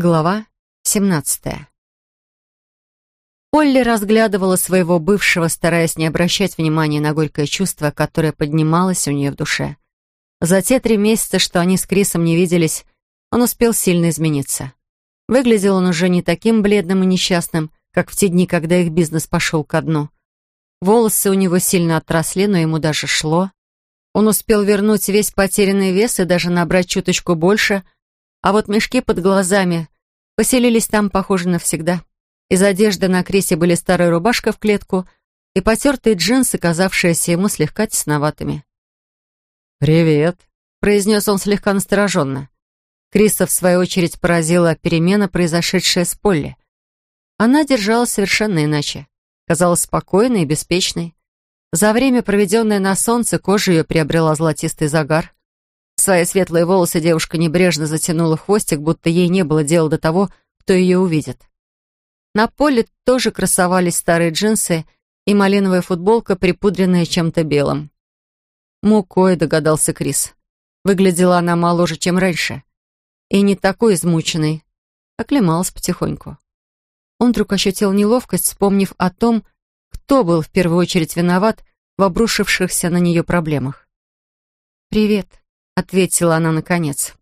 Глава 17 Олли разглядывала своего бывшего, стараясь не обращать внимания на горькое чувство, которое поднималось у нее в душе. За те три месяца, что они с Крисом не виделись, он успел сильно измениться. Выглядел он уже не таким бледным и несчастным, как в те дни, когда их бизнес пошел ко дну. Волосы у него сильно отросли, но ему даже шло. Он успел вернуть весь потерянный вес и даже набрать чуточку больше — а вот мешки под глазами поселились там, похоже, навсегда. Из одежды на Крисе были старая рубашка в клетку и потертые джинсы, казавшиеся ему слегка тесноватыми. «Привет», — произнес он слегка настороженно. Криса, в свою очередь, поразила перемена, произошедшая с Полли. Она держалась совершенно иначе. Казалась спокойной и беспечной. За время, проведенное на солнце, кожа ее приобрела золотистый загар. Свои светлые волосы девушка небрежно затянула хвостик, будто ей не было дела до того, кто ее увидит. На поле тоже красовались старые джинсы и малиновая футболка, припудренная чем-то белым. Мукой, догадался Крис. Выглядела она моложе, чем раньше. И не такой измученной. Оклемалась потихоньку. Он вдруг ощутил неловкость, вспомнив о том, кто был в первую очередь виноват в обрушившихся на нее проблемах. «Привет», ответила она наконец.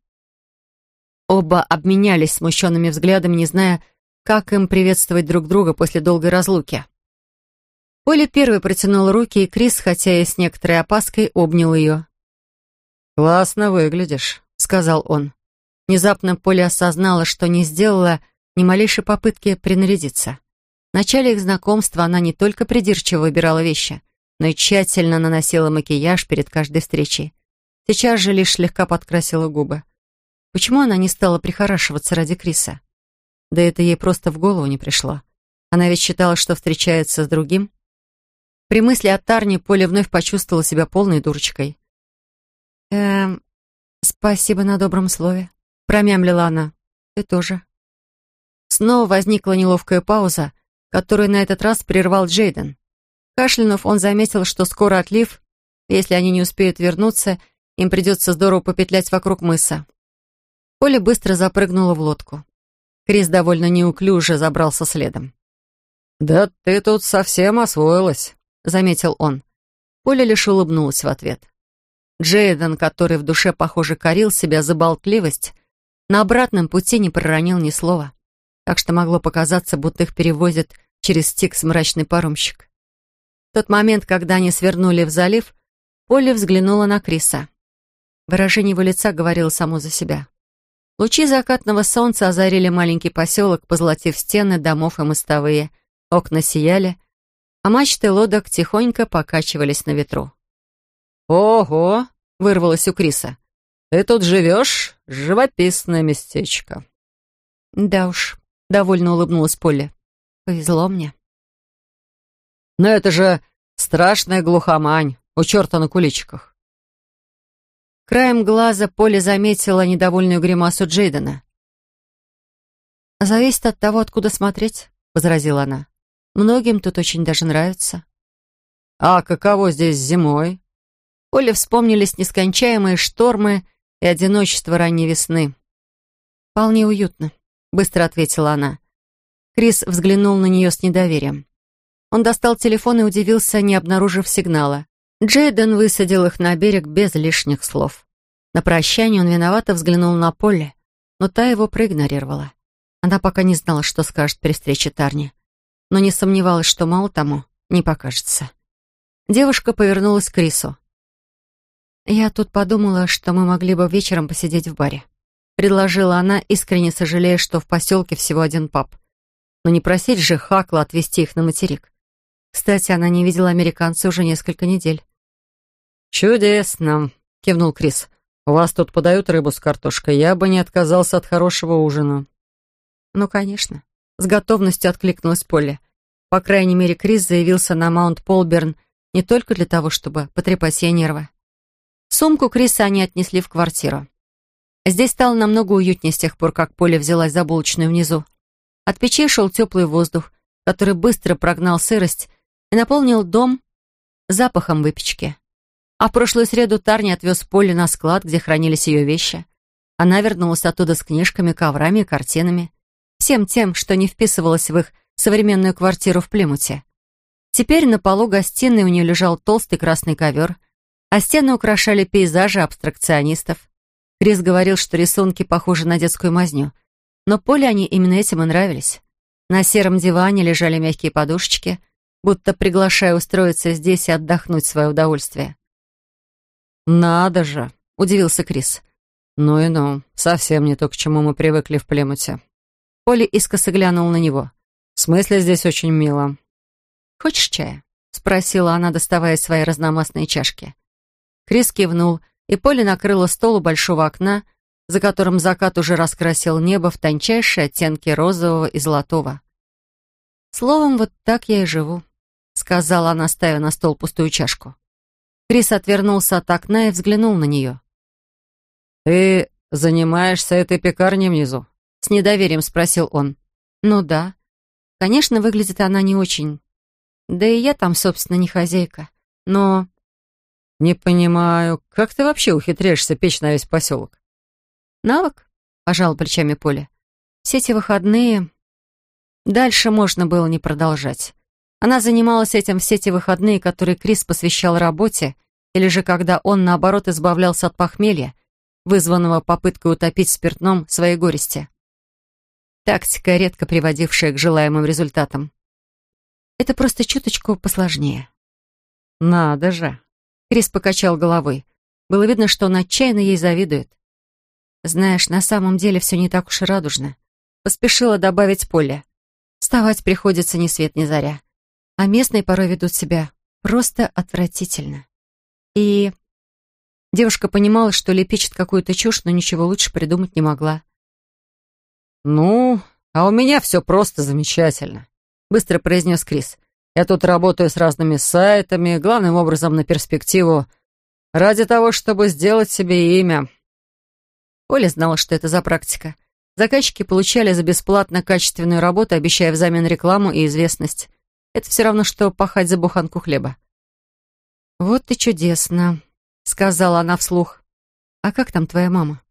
Оба обменялись смущенными взглядами, не зная, как им приветствовать друг друга после долгой разлуки. Оля первой протянула руки, и Крис, хотя и с некоторой опаской, обнял ее. «Классно выглядишь», — сказал он. Внезапно Поля осознала, что не сделала ни малейшей попытки принарядиться. В начале их знакомства она не только придирчиво выбирала вещи, но и тщательно наносила макияж перед каждой встречей. Сейчас же лишь слегка подкрасила губы. Почему она не стала прихорашиваться ради Криса? Да это ей просто в голову не пришло. Она ведь считала, что встречается с другим. При мысли о Тарне Поля вновь почувствовала себя полной дурочкой. «Эм, спасибо на добром слове», — промямлила она. «Ты тоже». Снова возникла неловкая пауза, которую на этот раз прервал Джейден. Кашлянув, он заметил, что скоро отлив, если они не успеют вернуться, — им придется здорово попетлять вокруг мыса. Поля быстро запрыгнула в лодку. Крис довольно неуклюже забрался следом. «Да ты тут совсем освоилась», — заметил он. Поля лишь улыбнулась в ответ. Джейден, который в душе, похоже, корил себя за болтливость, на обратном пути не проронил ни слова, так что могло показаться, будто их перевозят через Стикс мрачный паромщик. В тот момент, когда они свернули в залив, Поля взглянула на Криса. Выражение его лица говорило само за себя. Лучи закатного солнца озарили маленький поселок, позолотив стены, домов и мостовые. Окна сияли, а мачты лодок тихонько покачивались на ветру. «Ого!» — вырвалось у Криса. «Ты тут живешь? Живописное местечко». «Да уж», — довольно улыбнулась Полли. «Повезло мне». «Но это же страшная глухомань у черта на куличиках. Краем глаза Поля заметила недовольную гримасу Джейдена. «Зависит от того, откуда смотреть», — возразила она. «Многим тут очень даже нравится». «А каково здесь зимой?» Поле вспомнились нескончаемые штормы и одиночество ранней весны. «Вполне уютно», — быстро ответила она. Крис взглянул на нее с недоверием. Он достал телефон и удивился, не обнаружив сигнала. Джейден высадил их на берег без лишних слов. На прощание он виновато взглянул на Полли, но та его проигнорировала. Она пока не знала, что скажет при встрече Тарни, но не сомневалась, что мало тому не покажется. Девушка повернулась к Крису. «Я тут подумала, что мы могли бы вечером посидеть в баре», предложила она, искренне сожалея, что в поселке всего один паб. Но не просить же Хакла отвезти их на материк. Кстати, она не видела американца уже несколько недель. «Чудесно!» — кивнул Крис. «У вас тут подают рыбу с картошкой. Я бы не отказался от хорошего ужина». «Ну, конечно». С готовностью откликнулась Полли. По крайней мере, Крис заявился на Маунт Полберн не только для того, чтобы потрепать ей нервы. Сумку Криса они отнесли в квартиру. Здесь стало намного уютнее с тех пор, как Полли взялась за булочную внизу. От печей шел теплый воздух, который быстро прогнал сырость и наполнил дом запахом выпечки. А в прошлую среду Тарни отвез Полли на склад, где хранились ее вещи. Она вернулась оттуда с книжками, коврами и картинами. Всем тем, что не вписывалось в их современную квартиру в Плимуте. Теперь на полу гостиной у нее лежал толстый красный ковер, а стены украшали пейзажи абстракционистов. Крис говорил, что рисунки похожи на детскую мазню, но Поле они именно этим и нравились. На сером диване лежали мягкие подушечки, будто приглашая устроиться здесь и отдохнуть в свое удовольствие. «Надо же!» — удивился Крис. «Ну и ну, совсем не то, к чему мы привыкли в Племуте». Поля искоса глянул на него. «В смысле здесь очень мило?» «Хочешь чая?» — спросила она, доставая свои разномастные чашки. Крис кивнул, и Поля накрыла стол у большого окна, за которым закат уже раскрасил небо в тончайшие оттенки розового и золотого. «Словом, вот так я и живу», — сказала она, ставя на стол пустую чашку. Крис отвернулся от окна и взглянул на нее. «Ты занимаешься этой пекарней внизу?» — с недоверием спросил он. «Ну да. Конечно, выглядит она не очень. Да и я там, собственно, не хозяйка. Но...» «Не понимаю, как ты вообще ухитряешься печь на весь поселок?» «Навык?» — пожал плечами Поля. «Все эти выходные...» Дальше можно было не продолжать. Она занималась этим все те выходные, которые Крис посвящал работе, или же когда он, наоборот, избавлялся от похмелья, вызванного попыткой утопить спиртном свои горести. Тактика, редко приводившая к желаемым результатам. Это просто чуточку посложнее. «Надо же!» Крис покачал головой. Было видно, что он отчаянно ей завидует. Знаешь, на самом деле все не так уж и радужно. Поспешила добавить Поля. Вставать приходится ни свет ни заря. А местные порой ведут себя просто отвратительно. И девушка понимала, что лепечет какую-то чушь, но ничего лучше придумать не могла. «Ну, а у меня все просто замечательно», — быстро произнес Крис. «Я тут работаю с разными сайтами, главным образом на перспективу, ради того, чтобы сделать себе имя. Оля знала, что это за практика. Заказчики получали за бесплатно качественную работу, обещая взамен рекламу и известность. Это все равно, что пахать за буханку хлеба. «Вот и чудесно», — сказала она вслух. «А как там твоя мама?»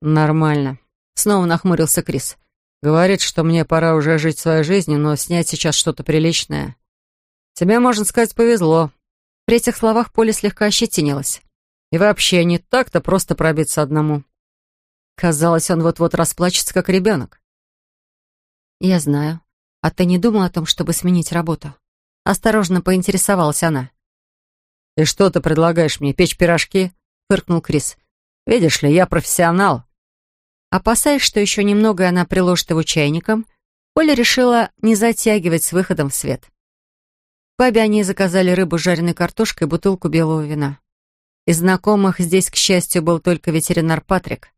«Нормально», — снова нахмурился Крис. «Говорит, что мне пора уже жить своей жизнью, но снять сейчас что-то приличное. Тебе, можно сказать, повезло». При этих словах Поле слегка ощетинилась. «И вообще, не так-то просто пробиться одному». Казалось, он вот-вот расплачется, как ребенок. «Я знаю. А ты не думал о том, чтобы сменить работу?» Осторожно поинтересовалась она. «И что ты предлагаешь мне, печь пирожки?» — фыркнул Крис. «Видишь ли, я профессионал». Опасаясь, что еще немного она приложит его чайником, Оля решила не затягивать с выходом в свет. В пабе они заказали рыбу с жареной картошкой и бутылку белого вина. Из знакомых здесь, к счастью, был только ветеринар Патрик.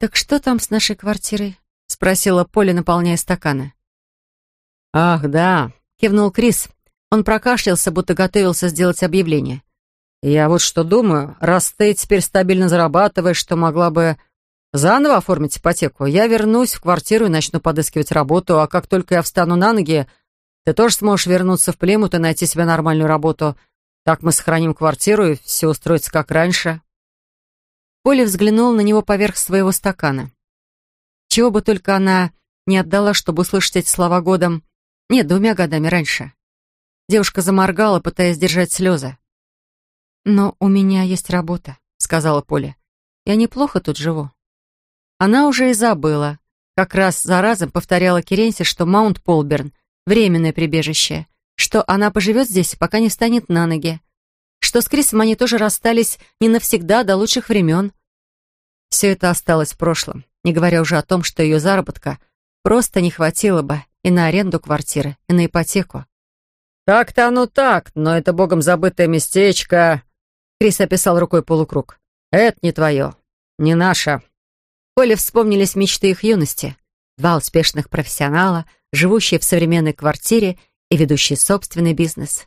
«Так что там с нашей квартирой?» — спросила Поля, наполняя стаканы. «Ах, да», — кивнул Крис. Он прокашлялся, будто готовился сделать объявление. «Я вот что думаю, раз ты теперь стабильно зарабатываешь, что могла бы заново оформить ипотеку, я вернусь в квартиру и начну подыскивать работу, а как только я встану на ноги, ты тоже сможешь вернуться в Плимут и найти себе нормальную работу. Так мы сохраним квартиру и все устроится как раньше». Поля взглянул на него поверх своего стакана. Чего бы только она не отдала, чтобы услышать эти слова годом, нет, двумя годами раньше. Девушка заморгала, пытаясь держать слезы. «Но у меня есть работа», — сказала Поля. «Я неплохо тут живу». Она уже и забыла. Как раз за разом повторяла Керенсе, что Маунт Полберн — временное прибежище, что она поживет здесь, пока не встанет на ноги, что с Крисом они тоже расстались не навсегда, до лучших времен. Все это осталось в прошлом, не говоря уже о том, что ее заработка просто не хватило бы и на аренду квартиры, и на ипотеку. «Так-то оно так, но это богом забытое местечко...» Крис описал рукой полукруг. «Это не твое, не наше». Коле вспомнились мечты их юности. Два успешных профессионала, живущие в современной квартире и ведущие собственный бизнес.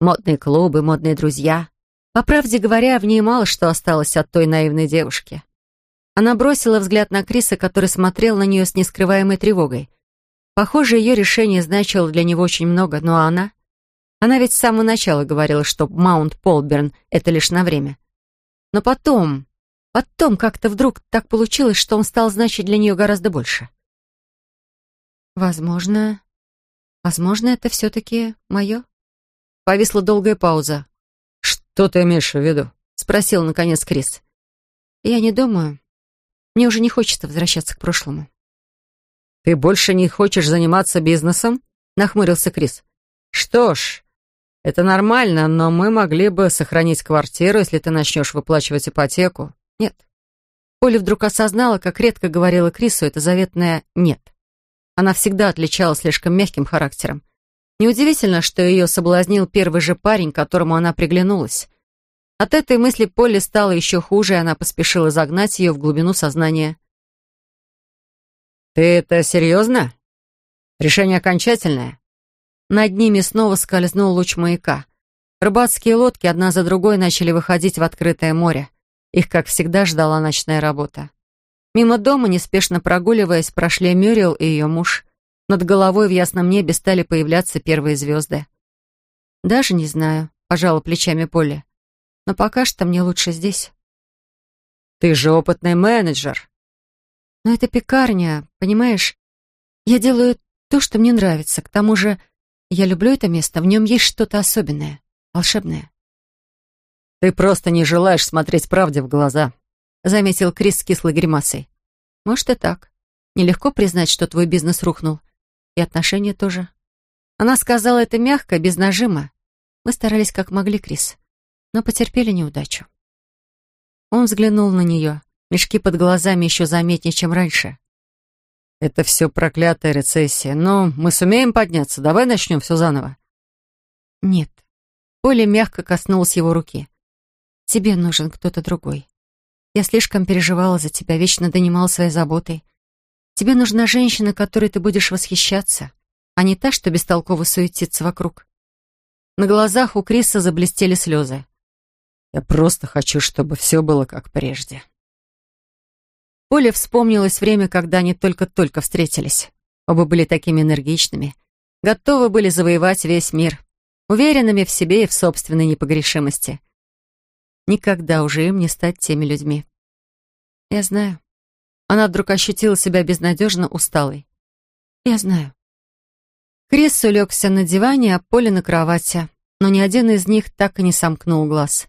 Модные клубы, модные друзья. По правде говоря, в ней мало что осталось от той наивной девушки. Она бросила взгляд на Криса, который смотрел на нее с нескрываемой тревогой. Похоже, ее решение значило для него очень много, но она... Она ведь с самого начала говорила, что Маунт Полберн — это лишь на время. Но потом... Потом как-то вдруг так получилось, что он стал значить для нее гораздо больше. Возможно, возможно, это все-таки мое. Повисла долгая пауза. «Что ты имеешь в виду?» — спросил, наконец, Крис. «Я не думаю. Мне уже не хочется возвращаться к прошлому». «Ты больше не хочешь заниматься бизнесом?» — нахмурился Крис. «Что ж, это нормально, но мы могли бы сохранить квартиру, если ты начнешь выплачивать ипотеку. Нет. Поля вдруг осознала, как редко говорила Крису это заветное «нет». Она всегда отличалась слишком мягким характером. Неудивительно, что ее соблазнил первый же парень, которому она приглянулась. От этой мысли Поле стало еще хуже, и она поспешила загнать ее в глубину сознания. «Ты это серьезно? Решение окончательное?» Над ними снова скользнул луч маяка. Рыбацкие лодки одна за другой начали выходить в открытое море. Их, как всегда, ждала ночная работа. Мимо дома, неспешно прогуливаясь, прошли Мюрил и ее муж. Над головой в ясном небе стали появляться первые звезды. «Даже не знаю», — пожала плечами Полли. «Но пока что мне лучше здесь». «Ты же опытный менеджер». «Но это пекарня, понимаешь? Я делаю то, что мне нравится. К тому же я люблю это место, в нем есть что-то особенное, волшебное». «Ты просто не желаешь смотреть правде в глаза», — заметил Крис с кислой гримасой. «Может, и так. Нелегко признать, что твой бизнес рухнул. И отношения тоже». Она сказала это мягко, без нажима. Мы старались как могли, Крис, но потерпели неудачу. Он взглянул на нее. Мешки под глазами еще заметнее, чем раньше. «Это все проклятая рецессия. Но мы сумеем подняться. Давай начнем все заново». «Нет». Поля мягко коснулась его руки. Тебе нужен кто-то другой. Я слишком переживала за тебя, вечно донимал своей заботой. Тебе нужна женщина, которой ты будешь восхищаться, а не та, что бестолково суетится вокруг. На глазах у Криса заблестели слезы. Я просто хочу, чтобы все было как прежде. Поле вспомнилось время, когда они только-только встретились. Оба были такими энергичными, готовы были завоевать весь мир, уверенными в себе и в собственной непогрешимости. Никогда уже им не стать теми людьми. Я знаю. Она вдруг ощутила себя безнадежно усталой. Я знаю. Крис улегся на диване, а Поля на кровати, но ни один из них так и не сомкнул глаз.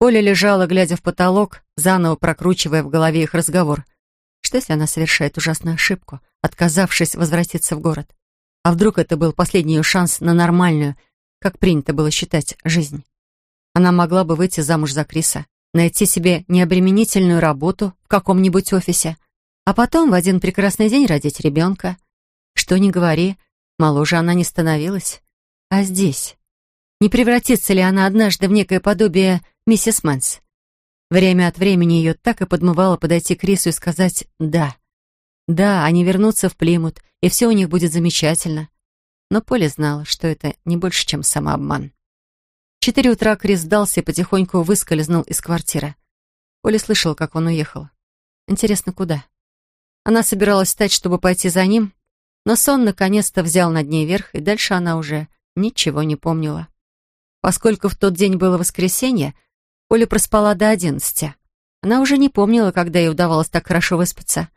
Поля лежала, глядя в потолок, заново прокручивая в голове их разговор. Что, если она совершает ужасную ошибку, отказавшись возвратиться в город? А вдруг это был последний ее шанс на нормальную, как принято было считать, жизнь? Она могла бы выйти замуж за Криса, найти себе необременительную работу в каком-нибудь офисе, а потом в один прекрасный день родить ребенка. Что ни говори, моложе она не становилась. А здесь? Не превратится ли она однажды в некое подобие миссис Мэнс? Время от времени ее так и подмывало подойти к Крису и сказать «да». Да, они вернутся в Плимут, и все у них будет замечательно. Но Полли знала, что это не больше, чем самообман. В четыре утра Крис сдался и потихоньку выскользнул из квартиры. Полли слышала, как он уехал. Интересно, куда? Она собиралась встать, чтобы пойти за ним, но сон наконец-то взял над ней верх, и дальше она уже ничего не помнила. Поскольку в тот день было воскресенье, Оля проспала до одиннадцати. Она уже не помнила, когда ей удавалось так хорошо выспаться.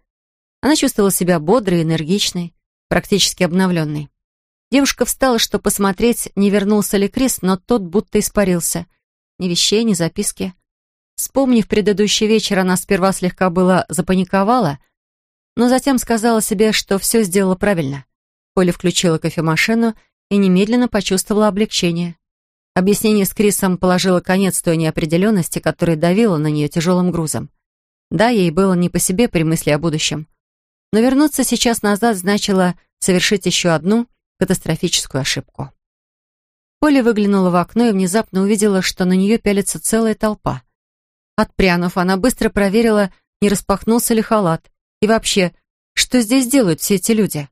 Она чувствовала себя бодрой, энергичной, практически обновленной. Девушка встала, чтобы посмотреть, не вернулся ли Крис, но тот будто испарился. Ни вещей, ни записки. Вспомнив предыдущий вечер, она сперва слегка было запаниковала, но затем сказала себе, что все сделала правильно. Поля включила кофемашину и немедленно почувствовала облегчение. Объяснение с Крисом положило конец той неопределенности, которая давила на нее тяжелым грузом. Да, ей было не по себе при мысли о будущем. Но вернуться сейчас назад значило совершить еще одну катастрофическую ошибку. Поля выглянула в окно и внезапно увидела, что на нее пялится целая толпа. Отпрянув, она быстро проверила, не распахнулся ли халат. И вообще, что здесь делают все эти люди?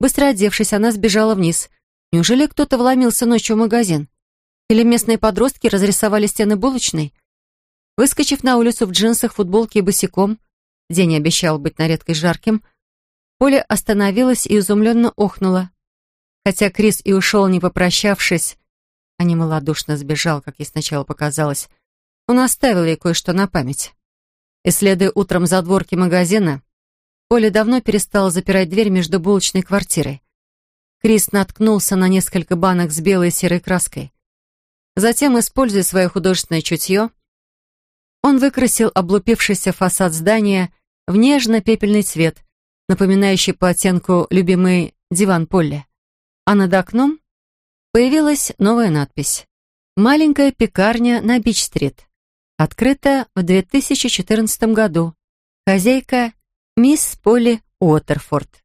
Быстро одевшись, она сбежала вниз. Неужели кто-то вломился ночью в магазин? Или местные подростки разрисовали стены булочной? Выскочив на улицу в джинсах, футболке и босиком, день обещал быть на редкость жарким, Поля остановилась и изумленно охнула. Хотя Крис и ушел, не попрощавшись, а не малодушно сбежал, как ей сначала показалось, он оставил ей кое-что на память. Исследуя утром задворки магазина, Поля давно перестала запирать дверь между булочной квартирой. Крис наткнулся на несколько банок с белой и серой краской. Затем, используя свое художественное чутье, он выкрасил облупившийся фасад здания в нежно-пепельный цвет, напоминающий по оттенку любимый диван Полли. А над окном появилась новая надпись. «Маленькая пекарня на Бич-стрит. Открыта в 2014 году. Хозяйка мисс Полли Уотерфорд».